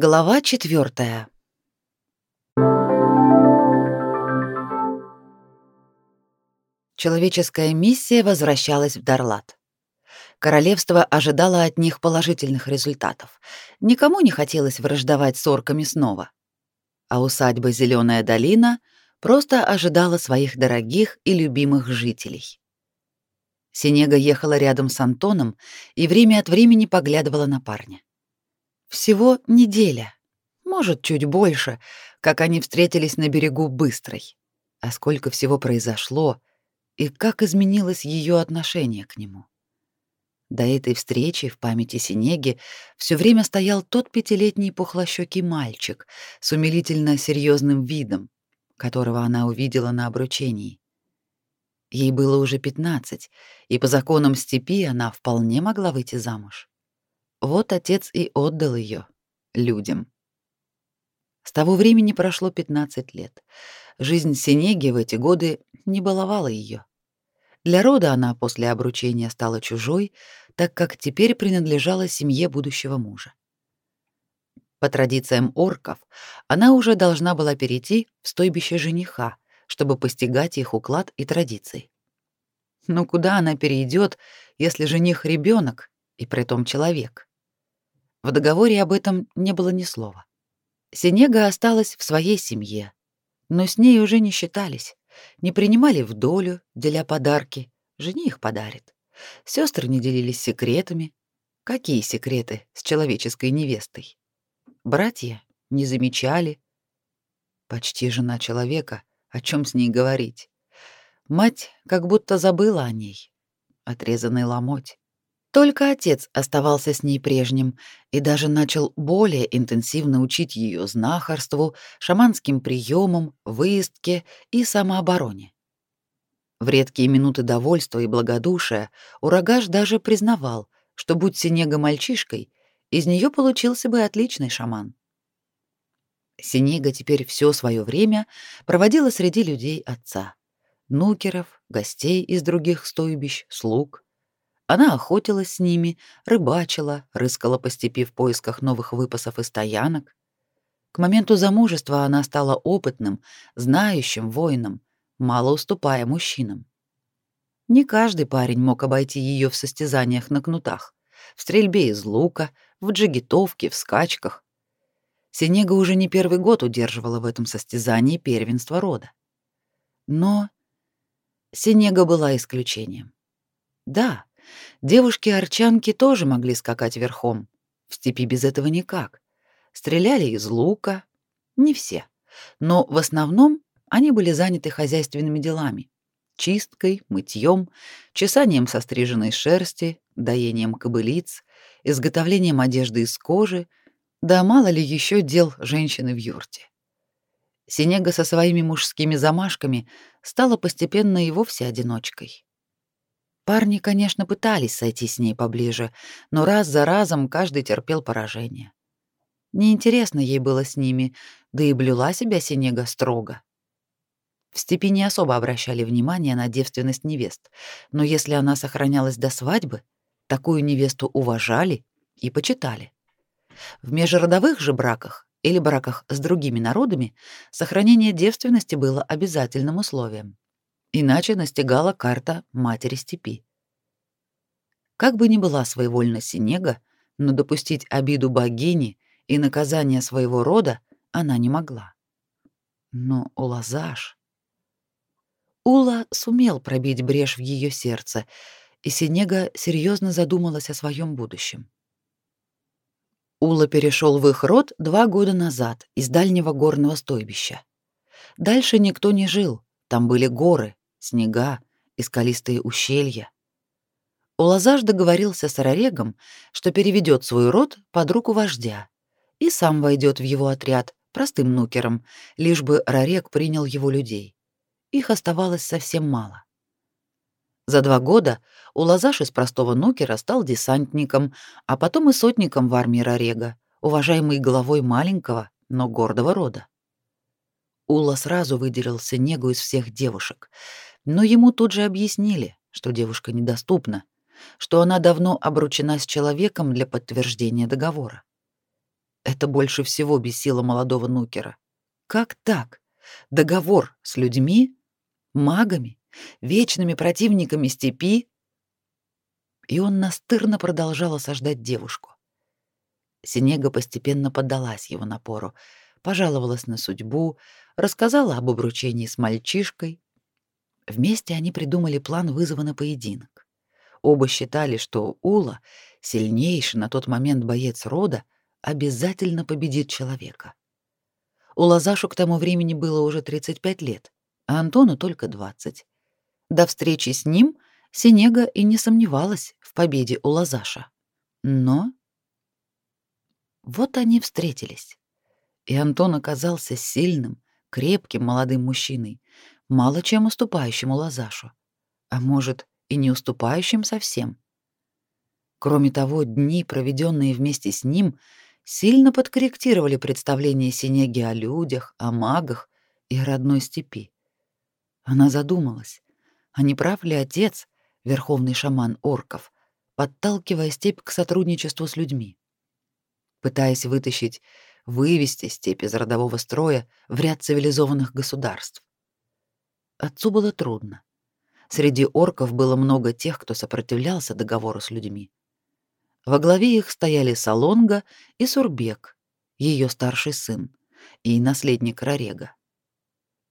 Глава четвертая. Человеческая миссия возвращалась в Дарлат. Королевство ожидало от них положительных результатов. Никому не хотелось враждовать с орками снова. А усадьба Зеленая долина просто ожидала своих дорогих и любимых жителей. Синега ехала рядом с Антоном и время от времени поглядывала на парня. Всего неделя, может, чуть больше, как они встретились на берегу Быстрой. А сколько всего произошло, и как изменилось ее отношение к нему. До этой встречи в памяти Синеги все время стоял тот пятилетний пухлощёкий мальчик с умилительно серьезным видом, которого она увидела на обручении. Ей было уже пятнадцать, и по законам степи она вполне могла выйти замуж. Вот отец и отдал ее людям. С того времени прошло 15 лет. Жизнь Синеги в эти годы не баловала ее. Для рода она после обручения стала чужой, так как теперь принадлежала семье будущего мужа. По традициям орков, она уже должна была перейти в стойбище жениха, чтобы постигать их уклад и традиции. Но куда она перейдет, если жених ребенок и притом человек? В договоре об этом не было ни слова. Синега осталась в своей семье, но с ней уже не считались, не принимали в долю, деля подарки, жених подарит. Сестры не делились секретами. Какие секреты с человеческой невестой? Братья не замечали. Почти жена человека, о чем с ней говорить? Мать как будто забыла о ней. Отрезанный ломоть. Только отец оставался с ней прежним и даже начал более интенсивно учить ее знахарству, шаманским приемам, выездке и самообороне. В редкие минуты довольства и благодушия Урагаш даже признавал, что будь Синега мальчишкой, из нее получился бы отличный шаман. Синега теперь все свое время проводила среди людей отца. Нукеров, гостей из других стойбищ, слуг — она охотилась с ними, рыбачила, рыскала по степи в поисках новых выпасов и стоянок. К моменту замужества она стала опытным, знающим воином, мало уступая мужчинам. Не каждый парень мог обойти ее в состязаниях на кнутах, в стрельбе из лука, в джигитовке, в скачках. Синега уже не первый год удерживала в этом состязании первенство рода. Но Синега была исключением. Да, Девушки-арчанки тоже могли скакать верхом. В степи без этого никак. Стреляли из лука. Не все. Но в основном они были заняты хозяйственными делами. Чисткой, мытьем, чесанием состриженной шерсти, доением кобылиц, изготовлением одежды из кожи, да мало ли еще дел женщины в юрте. Синега со своими мужскими замашками стала постепенно и вовсе одиночкой. Парни, конечно, пытались сойти с ней поближе, но раз за разом каждый терпел поражение. Неинтересно ей было с ними, да и блюла себя Синега строго. В степи не особо обращали внимание на девственность невест, но если она сохранялась до свадьбы, такую невесту уважали и почитали. В межродовых же браках или браках с другими народами сохранение девственности было обязательным условием. Иначе настигала карта матери степи. Как бы ни была своевольна Синега, но допустить обиду богини и наказание своего рода она не могла. Но Улазаш... Ула сумел пробить брешь в ее сердце, и Синега серьезно задумалась о своем будущем. Ула перешел в их род два года назад из дальнего горного стойбища. Дальше никто не жил, там были горы, снега и скалистые ущелья. Улазаж договорился с Рарегом, что переведет свой род под руку вождя и сам войдет в его отряд простым нукером, лишь бы Рарег принял его людей. Их оставалось совсем мало. За два года Улазаш из простого нукера стал десантником, а потом и сотником в армии Рарега, уважаемый главой маленького, но гордого рода. Ула сразу выделился негу из всех девушек, но ему тут же объяснили, что девушка недоступна, что она давно обручена с человеком для подтверждения договора. Это больше всего бесило молодого нукера. Как так? Договор с людьми, магами, вечными противниками степи? И он настырно продолжал осаждать девушку. Синега постепенно поддалась его напору, пожаловалась на судьбу, рассказала об обручении с мальчишкой. Вместе они придумали план вызова на поединок. Оба считали, что Ула, сильнейший на тот момент боец рода, обязательно победит человека. У Лазашу к тому времени было уже 35 лет, а Антону только 20. До встречи с ним Синега и не сомневалась в победе у Лазаша. Но вот они встретились. И Антон оказался сильным, крепким молодым мужчиной, мало чем уступающим Лазашу. А может, и не уступающим совсем. Кроме того, дни, проведенные вместе с ним, сильно подкорректировали представление Синеги о людях, о магах и родной степи. Она задумалась, а не прав ли отец, верховный шаман орков, подталкивая степь к сотрудничеству с людьми? Пытаясь вытащить, вывести степь из родового строя в ряд цивилизованных государств. Отцу было трудно. Среди орков было много тех, кто сопротивлялся договору с людьми. Во главе их стояли Салонга и Сурбек, ее старший сын, и наследник Рорега.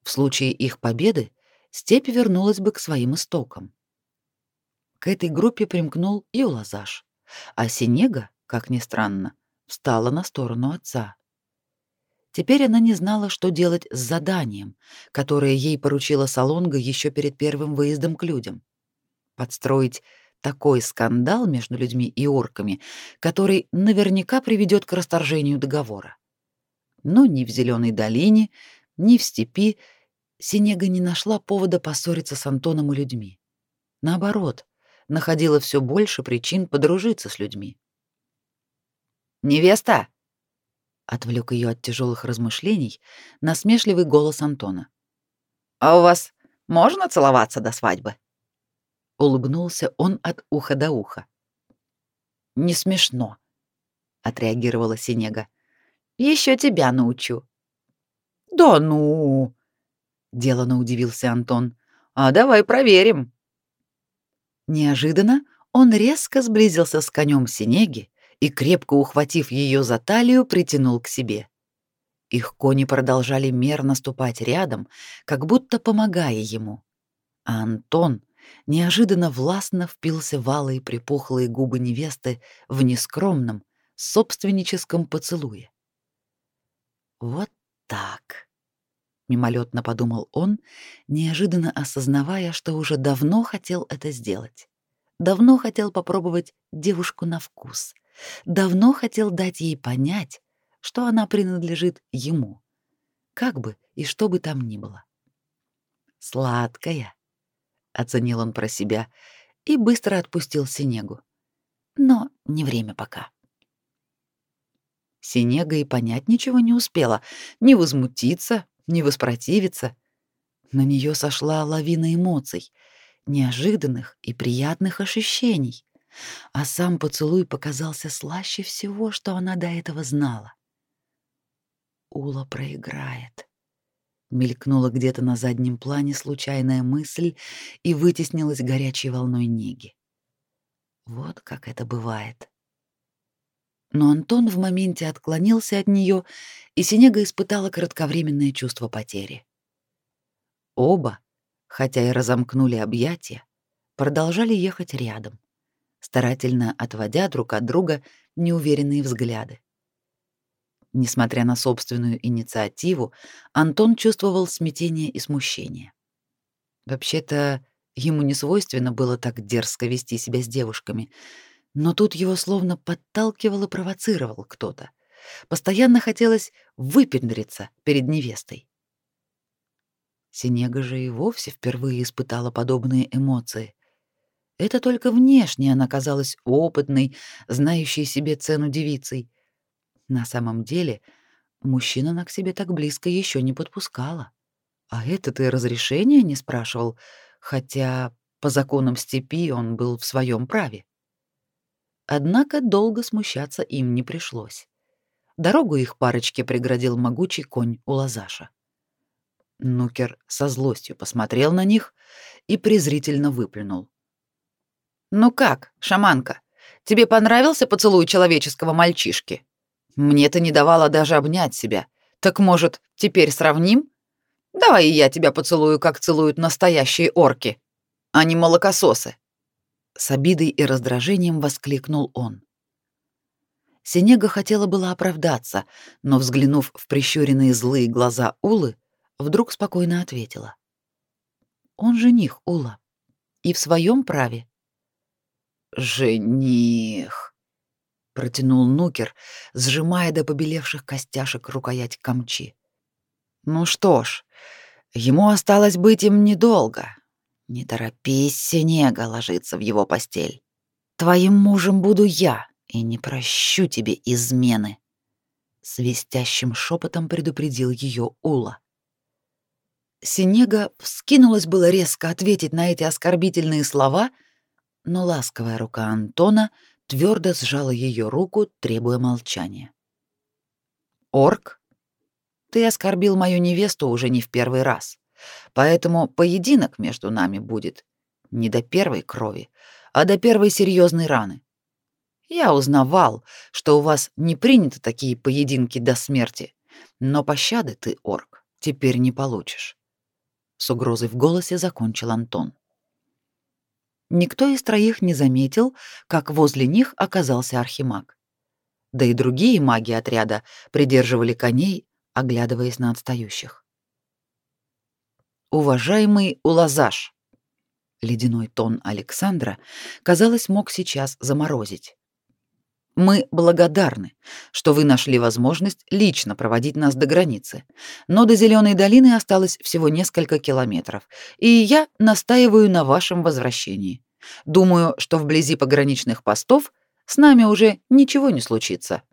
В случае их победы степь вернулась бы к своим истокам. К этой группе примкнул и Улазаш, а Синега, как ни странно, встала на сторону отца. Теперь она не знала, что делать с заданием, которое ей поручила Салонга еще перед первым выездом к людям. Подстроить такой скандал между людьми и орками, который наверняка приведет к расторжению договора. Но ни в Зеленой долине, ни в степи Синега не нашла повода поссориться с Антоном и людьми. Наоборот, находила все больше причин подружиться с людьми. «Невеста!» — отвлек ее от тяжелых размышлений насмешливый голос Антона. «А у вас можно целоваться до свадьбы?» Улыбнулся он от уха до уха. «Не смешно», — отреагировала Синега. «Еще тебя научу». «Да ну!» — делано удивился Антон. «А давай проверим». Неожиданно он резко сблизился с конем Синеги и, крепко ухватив ее за талию, притянул к себе. Их кони продолжали мерно ступать рядом, как будто помогая ему. А Антон неожиданно властно впился в алые припухлые губы невесты в нескромном, собственническом поцелуе. «Вот так», — мимолетно подумал он, неожиданно осознавая, что уже давно хотел это сделать. Давно хотел попробовать девушку на вкус. Давно хотел дать ей понять, что она принадлежит ему. Как бы и что бы там ни было. Сладкая, оценил он про себя и быстро отпустил Синегу. Но не время пока. Синега и понять ничего не успела, ни возмутиться, ни воспротивиться. На нее сошла лавина эмоций, неожиданных и приятных ощущений, а сам поцелуй показался слаще всего, что она до этого знала. Ула проиграет. Мелькнула где-то на заднем плане случайная мысль и вытеснилась горячей волной неги. Вот как это бывает. Но Антон в моменте отклонился от нее, и Синега испытала кратковременное чувство потери. Оба, хотя и разомкнули объятия, продолжали ехать рядом, старательно отводя друг от друга неуверенные взгляды. Несмотря на собственную инициативу, Антон чувствовал смятение и смущение. Вообще-то, ему не свойственно было так дерзко вести себя с девушками, но тут его словно подталкивал и провоцировал кто-то. Постоянно хотелось выпендриться перед невестой. Синега же и вовсе впервые испытала подобные эмоции. Это только внешне она казалась опытной, знающей себе цену девицей, на самом деле, мужчина она к себе так близко еще не подпускала. А этот и разрешения не спрашивал, хотя по законам степи он был в своем праве. Однако долго смущаться им не пришлось. Дорогу их парочке преградил могучий конь у Лазаша. Нукер со злостью посмотрел на них и презрительно выплюнул. «Ну как, шаманка, тебе понравился поцелуй человеческого мальчишки? Мне ты не давала даже обнять себя. Так, может, теперь сравним? Давай и я тебя поцелую, как целуют настоящие орки, а не молокососы!» С обидой и раздражением воскликнул он. Синега хотела было оправдаться, но, взглянув в прищуренные злые глаза Улы, вдруг спокойно ответила. «Он жених, Ула, и в своем праве». «Жених», — протянул Нукер, сжимая до побелевших костяшек рукоять камчи. «Ну что ж, ему осталось быть им недолго. Не торопись, Синега, ложиться в его постель. Твоим мужем буду я, и не прощу тебе измены, свистящим шепотом предупредил ее Ула. Синега вскинулась было резко ответить на эти оскорбительные слова, но ласковая рука Антона твердо сжала ее руку, требуя молчания. Орк, ты оскорбил мою невесту уже не в первый раз, поэтому поединок между нами будет не до первой крови, а до первой серьезной раны. Я узнавал, что у вас не приняты такие поединки до смерти, но пощады ты, орк, теперь не получишь. С угрозой в голосе закончил Антон. Никто из троих не заметил, как возле них оказался архимаг. Да и другие маги отряда придерживали коней, оглядываясь на отстающих. Уважаемый Улазаш, ледяной тон Александра, казалось, мог сейчас заморозить. Мы благодарны, что вы нашли возможность лично проводить нас до границы. Но до Зеленой долины осталось всего несколько километров, и я настаиваю на вашем возвращении. Думаю, что вблизи пограничных постов с нами уже ничего не случится.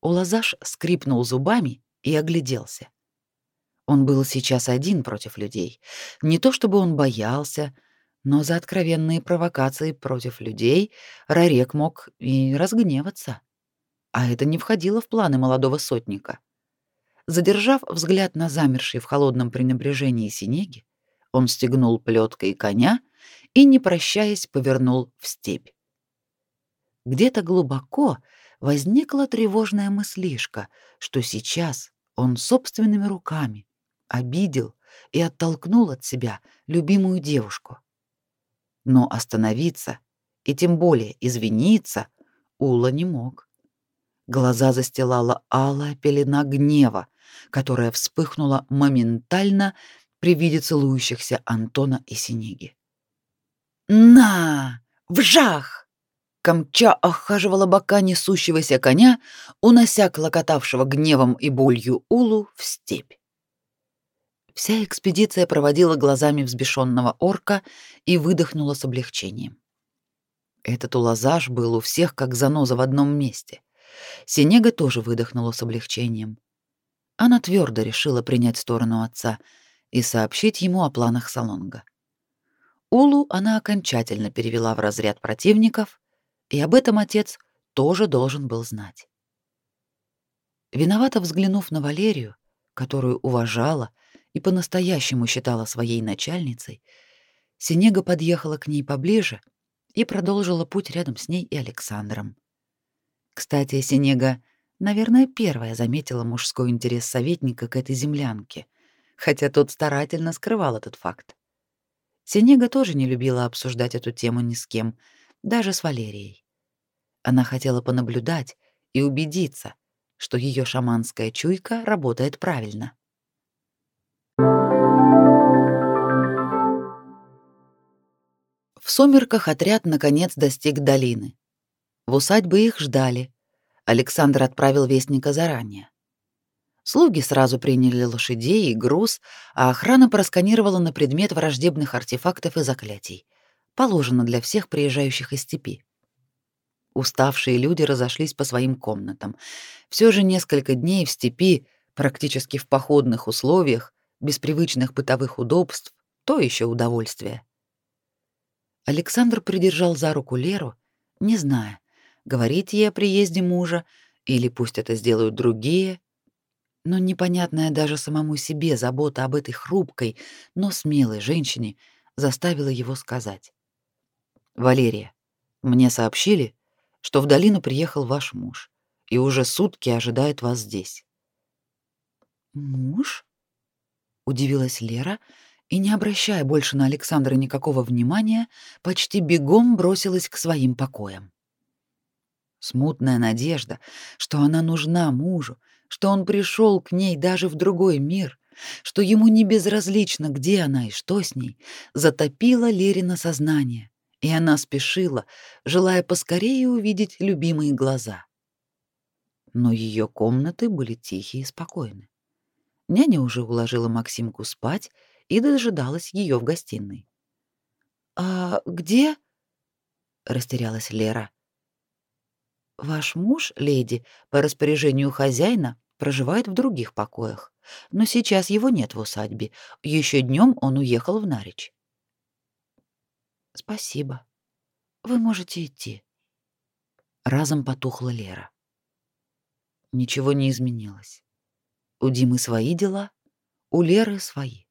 Улазаш скрипнул зубами и огляделся. Он был сейчас один против людей. Не то чтобы он боялся, но за откровенные провокации против людей Рарек мог и разгневаться. А это не входило в планы молодого сотника. Задержав взгляд на замерший в холодном пренебрежении синеги, он стегнул плеткой коня и, не прощаясь, повернул в степь. Где-то глубоко возникла тревожная мыслишка, что сейчас он собственными руками обидел и оттолкнул от себя любимую девушку. Но остановиться и тем более извиниться Ула не мог. Глаза застилала алая пелена гнева, которая вспыхнула моментально при виде целующихся Антона и Синеги. «На! Вжах!» Камча охаживала бока несущегося коня, унося клокотавшего гневом и болью Улу в степь. Вся экспедиция проводила глазами взбешенного орка и выдохнула с облегчением. Этот улазаж был у всех как заноза в одном месте. Синега тоже выдохнула с облегчением. Она твердо решила принять сторону отца и сообщить ему о планах Салонга. Улу она окончательно перевела в разряд противников, и об этом отец тоже должен был знать. Виновато взглянув на Валерию, которую уважала и по-настоящему считала своей начальницей, Синега подъехала к ней поближе и продолжила путь рядом с ней и Александром. Кстати, Синега, наверное, первая заметила мужской интерес советника к этой землянке, хотя тот старательно скрывал этот факт. Синега тоже не любила обсуждать эту тему ни с кем, даже с Валерией. Она хотела понаблюдать и убедиться, что ее шаманская чуйка работает правильно. В сумерках отряд наконец достиг долины. В усадьбе их ждали. Александр отправил вестника заранее. Слуги сразу приняли лошадей и груз, а охрана просканировала на предмет враждебных артефактов и заклятий. Положено для всех приезжающих из степи. Уставшие люди разошлись по своим комнатам. Все же несколько дней в степи, практически в походных условиях, без привычных бытовых удобств, то еще удовольствие. Александр придержал за руку Леру, не зная, говорить ей о приезде мужа Или пусть это сделают другие, но непонятная даже самому себе забота об этой хрупкой, но смелой женщине заставила его сказать. «Валерия, мне сообщили, что в долину приехал ваш муж и уже сутки ожидает вас здесь». «Муж?» — удивилась Лера и, не обращая больше на Александра никакого внимания, почти бегом бросилась к своим покоям. Смутная надежда, что она нужна мужу, что он пришел к ней даже в другой мир, что ему не безразлично, где она и что с ней, затопила Лерина сознание, и она спешила, желая поскорее увидеть любимые глаза. Но ее комнаты были тихие и спокойны. Няня уже уложила Максимку спать и дожидалась ее в гостиной. «А где?» — растерялась Лера. Ваш муж, леди, по распоряжению хозяина проживает в других покоях, но сейчас его нет в усадьбе. Еще днем он уехал в Нарич. Спасибо. Вы можете идти. Разом потухла Лера. Ничего не изменилось. У Димы свои дела, у Леры свои.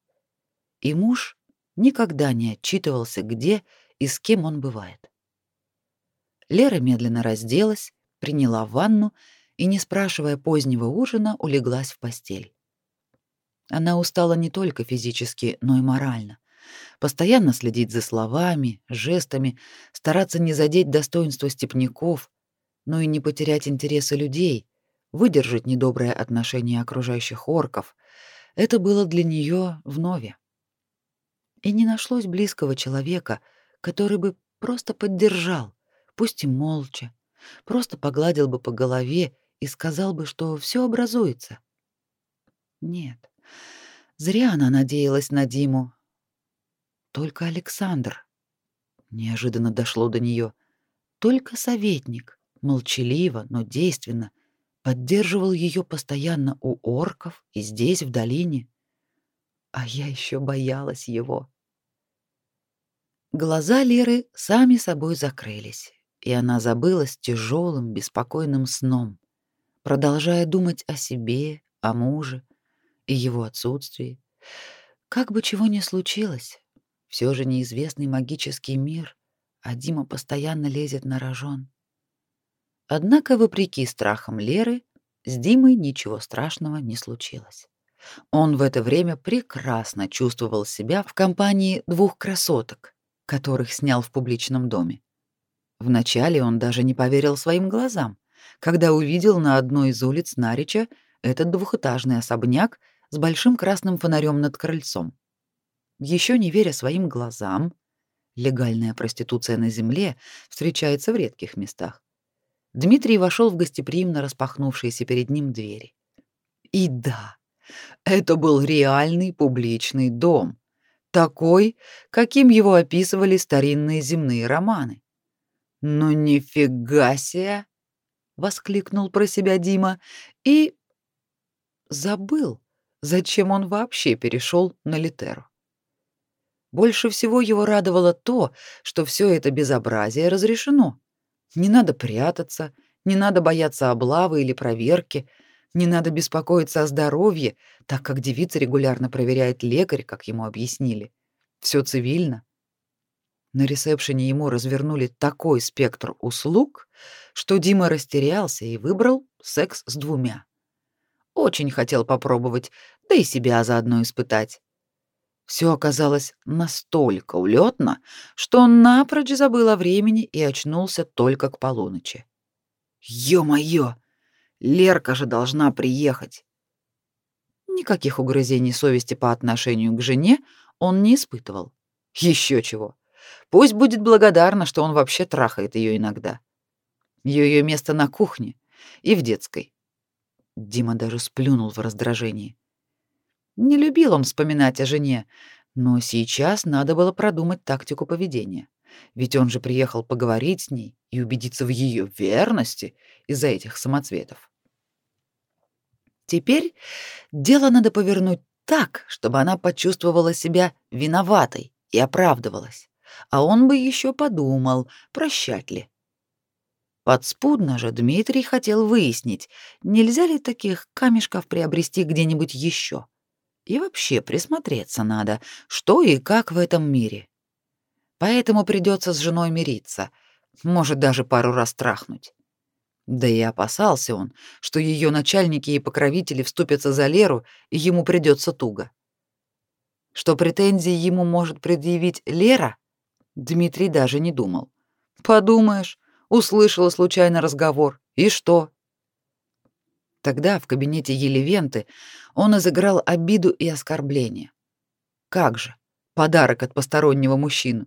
И муж никогда не отчитывался, где и с кем он бывает. Лера медленно разделась, приняла ванну и, не спрашивая позднего ужина, улеглась в постель. Она устала не только физически, но и морально. Постоянно следить за словами, жестами, стараться не задеть достоинство степняков, но и не потерять интересы людей, выдержать недоброе отношение окружающих орков. Это было для нее вновь. И не нашлось близкого человека, который бы просто поддержал, пусть и молча, Просто погладил бы по голове и сказал бы, что все образуется. Нет, зря она надеялась на Диму. Только Александр. Неожиданно дошло до нее. Только советник, молчаливо, но действенно, поддерживал ее постоянно у орков и здесь, в долине. А я еще боялась его. Глаза Леры сами собой закрылись и она забылась тяжелым, беспокойным сном, продолжая думать о себе, о муже и его отсутствии. Как бы чего ни случилось, все же неизвестный магический мир, а Дима постоянно лезет на рожон. Однако, вопреки страхам Леры, с Димой ничего страшного не случилось. Он в это время прекрасно чувствовал себя в компании двух красоток, которых снял в публичном доме. Вначале он даже не поверил своим глазам, когда увидел на одной из улиц Нарича этот двухэтажный особняк с большим красным фонарем над крыльцом. Еще не веря своим глазам, легальная проституция на земле встречается в редких местах. Дмитрий вошел в гостеприимно распахнувшиеся перед ним двери. И да, это был реальный публичный дом, такой, каким его описывали старинные земные романы. «Ну нифига себе!» — воскликнул про себя Дима и забыл, зачем он вообще перешел на литеру. Больше всего его радовало то, что все это безобразие разрешено. Не надо прятаться, не надо бояться облавы или проверки, не надо беспокоиться о здоровье, так как девица регулярно проверяет лекарь, как ему объяснили. Все цивильно. На ресепшене ему развернули такой спектр услуг, что Дима растерялся и выбрал секс с двумя. Очень хотел попробовать, да и себя заодно испытать. Все оказалось настолько улетно, что он напрочь забыл о времени и очнулся только к полуночи. Ё-моё! Лерка же должна приехать. Никаких угрызений совести по отношению к жене он не испытывал. Еще чего. Пусть будет благодарна, что он вообще трахает ее иногда. Ее место на кухне и в детской. Дима даже сплюнул в раздражении. Не любил он вспоминать о жене, но сейчас надо было продумать тактику поведения. Ведь он же приехал поговорить с ней и убедиться в ее верности из-за этих самоцветов. Теперь дело надо повернуть так, чтобы она почувствовала себя виноватой и оправдывалась а он бы еще подумал, прощать ли. Подспудно же Дмитрий хотел выяснить, нельзя ли таких камешков приобрести где-нибудь еще. И вообще присмотреться надо, что и как в этом мире. Поэтому придется с женой мириться, может даже пару раз трахнуть. Да и опасался он, что ее начальники и покровители вступятся за Леру, и ему придется туго. Что претензии ему может предъявить Лера, Дмитрий даже не думал. Подумаешь, услышала случайно разговор. И что? Тогда в кабинете Елевенты он изыграл обиду и оскорбление. Как же? Подарок от постороннего мужчины.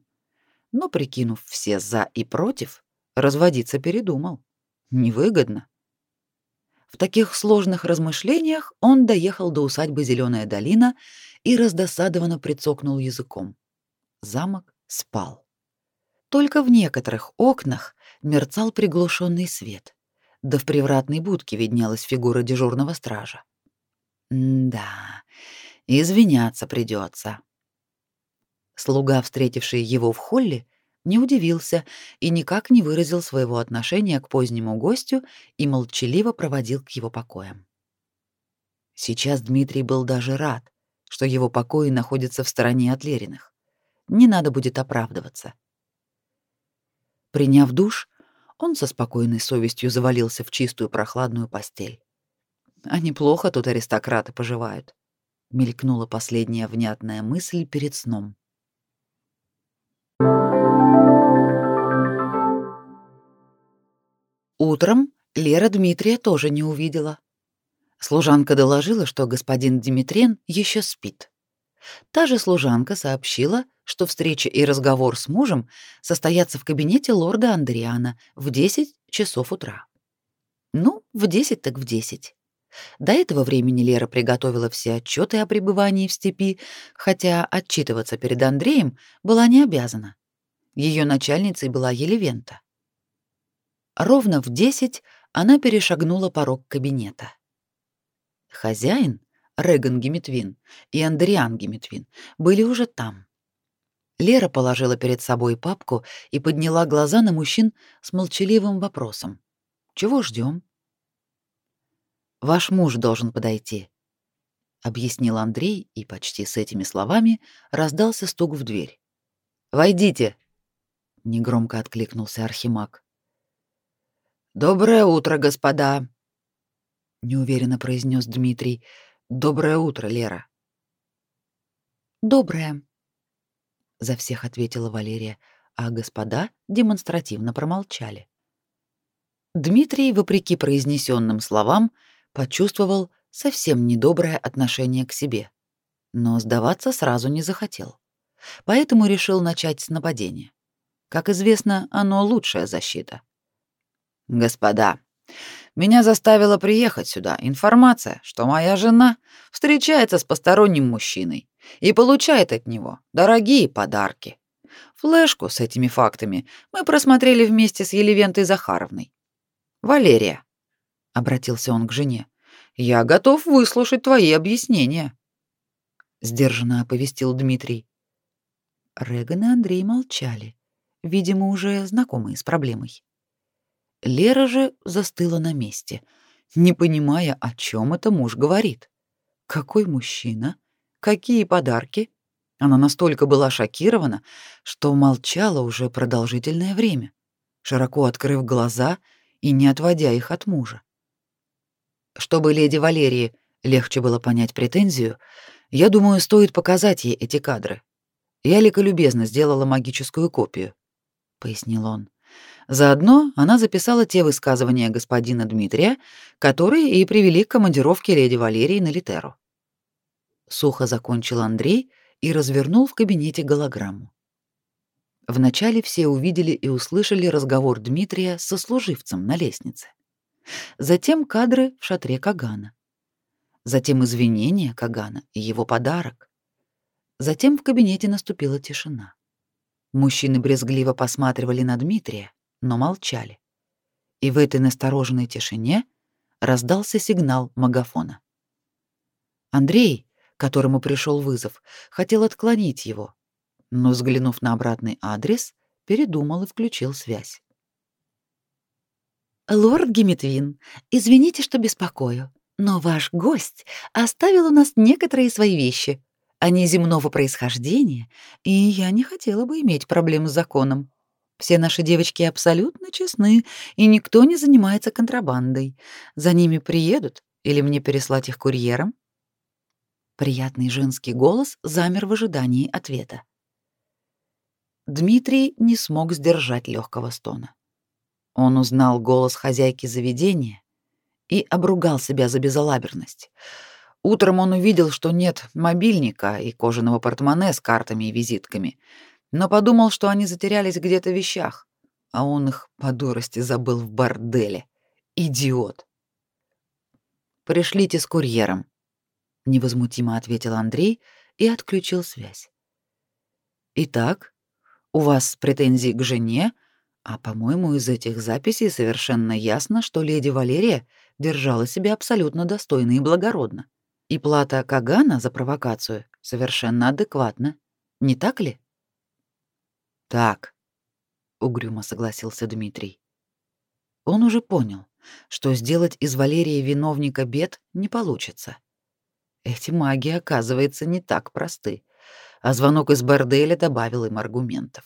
Но, прикинув все «за» и «против», разводиться передумал. Невыгодно. В таких сложных размышлениях он доехал до усадьбы Зеленая долина и раздосадованно прицокнул языком. Замок спал. Только в некоторых окнах мерцал приглушенный свет, да в привратной будке виднелась фигура дежурного стража. да, извиняться придется. Слуга, встретивший его в холле, не удивился и никак не выразил своего отношения к позднему гостю и молчаливо проводил к его покоям. Сейчас Дмитрий был даже рад, что его покои находятся в стороне от Лериных. Не надо будет оправдываться. Приняв душ, он со спокойной совестью завалился в чистую прохладную постель. А неплохо тут аристократы поживают. Мелькнула последняя внятная мысль перед сном. Утром Лера Дмитрия тоже не увидела. Служанка доложила, что господин Дмитрен еще спит. Та же служанка сообщила, что встреча и разговор с мужем состоятся в кабинете лорда Андриана в 10 часов утра. Ну, в 10 так в 10. До этого времени Лера приготовила все отчеты о пребывании в степи, хотя отчитываться перед Андреем была не обязана. Ее начальницей была Елевента. Ровно в десять она перешагнула порог кабинета. Хозяин, Реган Геметвин и Андриан Геметвин были уже там. Лера положила перед собой папку и подняла глаза на мужчин с молчаливым вопросом. «Чего ждем?» «Ваш муж должен подойти», — объяснил Андрей, и почти с этими словами раздался стук в дверь. «Войдите!» — негромко откликнулся Архимаг. Доброе утро, господа, неуверенно произнес Дмитрий. Доброе утро, Лера. Доброе, за всех ответила Валерия, а господа демонстративно промолчали. Дмитрий, вопреки произнесенным словам, почувствовал совсем недоброе отношение к себе, но сдаваться сразу не захотел. Поэтому решил начать с нападения. Как известно, оно лучшая защита. Господа, меня заставила приехать сюда информация, что моя жена встречается с посторонним мужчиной и получает от него дорогие подарки. Флешку с этими фактами мы просмотрели вместе с Елевентой Захаровной. Валерия, обратился он к жене. Я готов выслушать твои объяснения. Сдержанно оповестил Дмитрий. Реган и Андрей молчали, видимо, уже знакомые с проблемой. Лера же застыла на месте, не понимая, о чем это муж говорит. Какой мужчина? Какие подарки? Она настолько была шокирована, что молчала уже продолжительное время, широко открыв глаза и не отводя их от мужа. Чтобы леди Валерии легче было понять претензию, я думаю, стоит показать ей эти кадры. Я любезно сделала магическую копию, пояснил он. Заодно она записала те высказывания господина Дмитрия, которые и привели к командировке леди Валерии на Литеру. Сухо закончил Андрей и развернул в кабинете голограмму. Вначале все увидели и услышали разговор Дмитрия со служивцем на лестнице. Затем кадры в шатре Кагана. Затем извинения Кагана и его подарок. Затем в кабинете наступила тишина. Мужчины брезгливо посматривали на Дмитрия, но молчали. И в этой настороженной тишине раздался сигнал магафона. Андрей, которому пришел вызов, хотел отклонить его, но, взглянув на обратный адрес, передумал и включил связь. Лорд Геметвин, извините, что беспокою, но ваш гость оставил у нас некоторые свои вещи. Они земного происхождения, и я не хотела бы иметь проблем с законом. Все наши девочки абсолютно честны, и никто не занимается контрабандой. За ними приедут или мне переслать их курьером? Приятный женский голос замер в ожидании ответа. Дмитрий не смог сдержать легкого стона. Он узнал голос хозяйки заведения и обругал себя за безалаберность. Утром он увидел, что нет мобильника и кожаного портмоне с картами и визитками, но подумал, что они затерялись где-то в вещах, а он их по дурости забыл в борделе. Идиот. Пришлите с курьером, невозмутимо ответил Андрей и отключил связь. Итак, у вас претензии к жене, а, по-моему, из этих записей совершенно ясно, что леди Валерия держала себя абсолютно достойно и благородно. И плата Кагана за провокацию совершенно адекватна. Не так ли? Так, угрюмо согласился Дмитрий. Он уже понял, что сделать из Валерии виновника бед не получится. Эти маги, оказывается, не так просты, а звонок из борделя добавил им аргументов.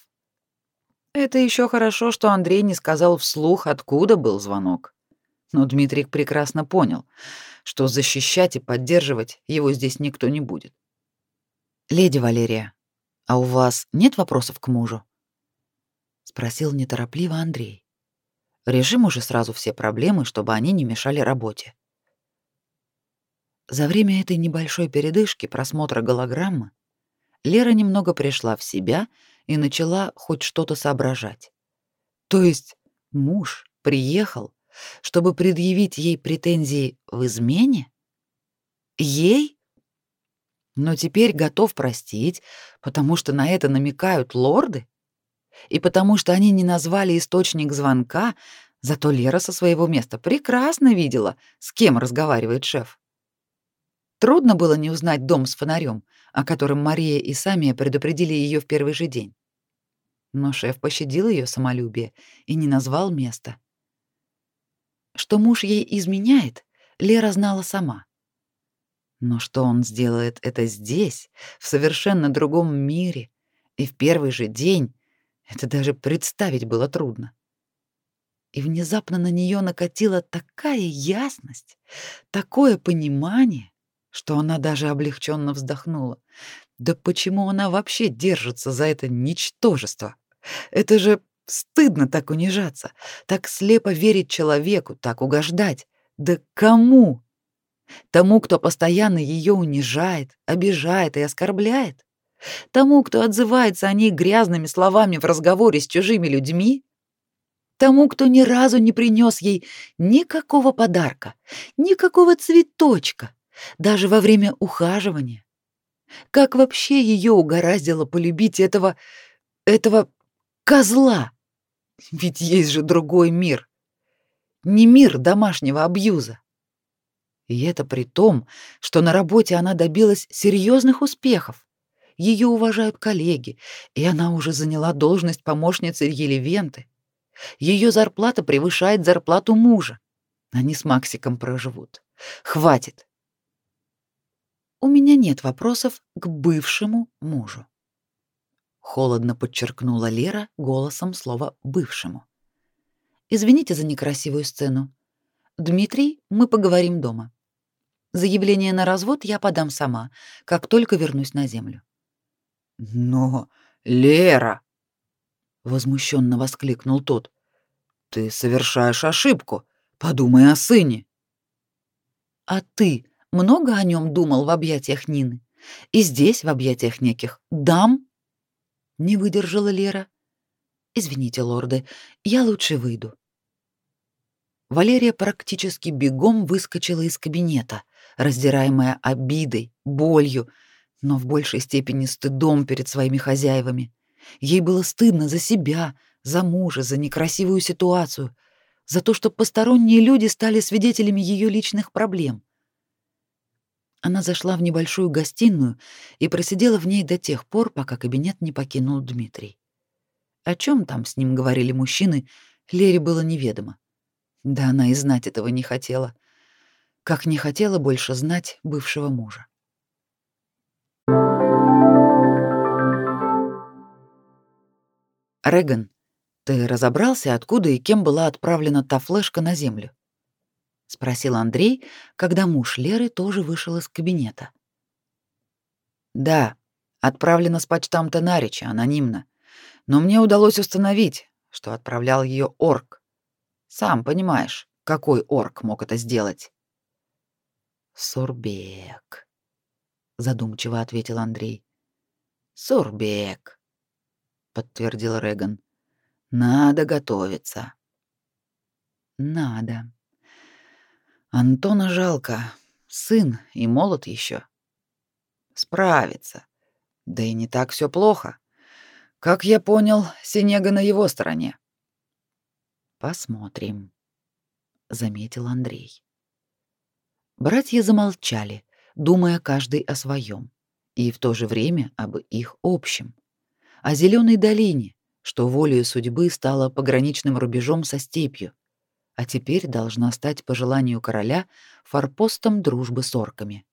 Это еще хорошо, что Андрей не сказал вслух, откуда был звонок. Но Дмитрий прекрасно понял, что защищать и поддерживать его здесь никто не будет. «Леди Валерия, а у вас нет вопросов к мужу?» — спросил неторопливо Андрей. «Решим уже сразу все проблемы, чтобы они не мешали работе». За время этой небольшой передышки просмотра голограммы Лера немного пришла в себя и начала хоть что-то соображать. То есть муж приехал, чтобы предъявить ей претензии в измене? Ей? Но теперь готов простить, потому что на это намекают лорды? И потому что они не назвали источник звонка, зато Лера со своего места прекрасно видела, с кем разговаривает шеф. Трудно было не узнать дом с фонарем, о котором Мария и Самия предупредили ее в первый же день. Но шеф пощадил ее самолюбие и не назвал места. Что муж ей изменяет, Лера знала сама. Но что он сделает это здесь, в совершенно другом мире, и в первый же день, это даже представить было трудно. И внезапно на нее накатила такая ясность, такое понимание, что она даже облегченно вздохнула. Да почему она вообще держится за это ничтожество? Это же стыдно так унижаться, так слепо верить человеку, так угождать. Да кому? Тому, кто постоянно ее унижает, обижает и оскорбляет? Тому, кто отзывается о ней грязными словами в разговоре с чужими людьми? Тому, кто ни разу не принес ей никакого подарка, никакого цветочка, даже во время ухаживания? Как вообще ее угораздило полюбить этого... этого козла? Ведь есть же другой мир. Не мир домашнего абьюза. И это при том, что на работе она добилась серьезных успехов. Ее уважают коллеги, и она уже заняла должность помощницы Елевенты. Ее зарплата превышает зарплату мужа. Они с Максиком проживут. Хватит. У меня нет вопросов к бывшему мужу. Холодно подчеркнула Лера голосом слова «бывшему». Извините за некрасивую сцену. Дмитрий, мы поговорим дома. Заявление на развод я подам сама, как только вернусь на землю. Но, Лера, возмущенно воскликнул тот. Ты совершаешь ошибку. Подумай о сыне. А ты много о нем думал в объятиях Нины. И здесь, в объятиях неких дам, не выдержала Лера. Извините, лорды, я лучше выйду. Валерия практически бегом выскочила из кабинета, раздираемая обидой, болью, но в большей степени стыдом перед своими хозяевами. Ей было стыдно за себя, за мужа, за некрасивую ситуацию, за то, что посторонние люди стали свидетелями ее личных проблем. Она зашла в небольшую гостиную и просидела в ней до тех пор, пока кабинет не покинул Дмитрий. О чем там с ним говорили мужчины, Лере было неведомо. Да она и знать этого не хотела. Как не хотела больше знать бывшего мужа. Реган, ты разобрался, откуда и кем была отправлена та флешка на землю? спросил Андрей, когда муж Леры тоже вышел из кабинета. Да, отправлена с почтамта Нарича, анонимно. Но мне удалось установить, что отправлял ее орк. Сам понимаешь, какой орк мог это сделать? Сурбек, задумчиво ответил Андрей. Сурбек, подтвердил Реган. Надо готовиться. Надо. Антона жалко. Сын и молод еще. Справится. Да и не так все плохо. Как я понял, Синега на его стороне. Посмотрим, заметил Андрей. Братья замолчали, думая каждый о своем, и в то же время об их общем, о зеленой долине, что волею судьбы стала пограничным рубежом со степью, а теперь должна стать по желанию короля форпостом дружбы с орками.